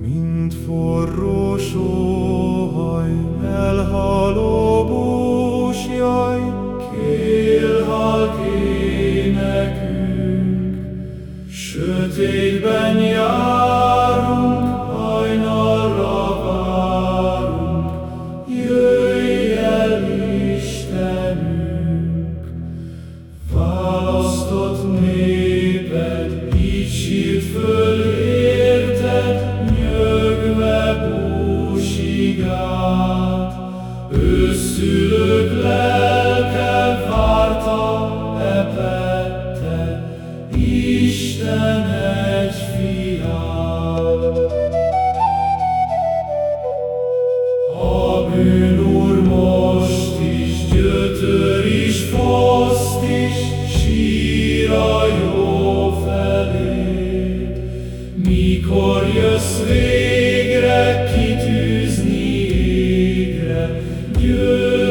Mint forró sóhaj, elhaló búsjaj, Kélhalk énekünk, sötétben járunk, hajnalra várunk, jöjj el, Istenünk! Választott néped, így sírt nyögve búsigát. Őszülők lelke várta, epette, Isten egy fiát. A bűn úr most is, gyötör is, foszt is, sír mikor jössz végre kitűzni égre, győr.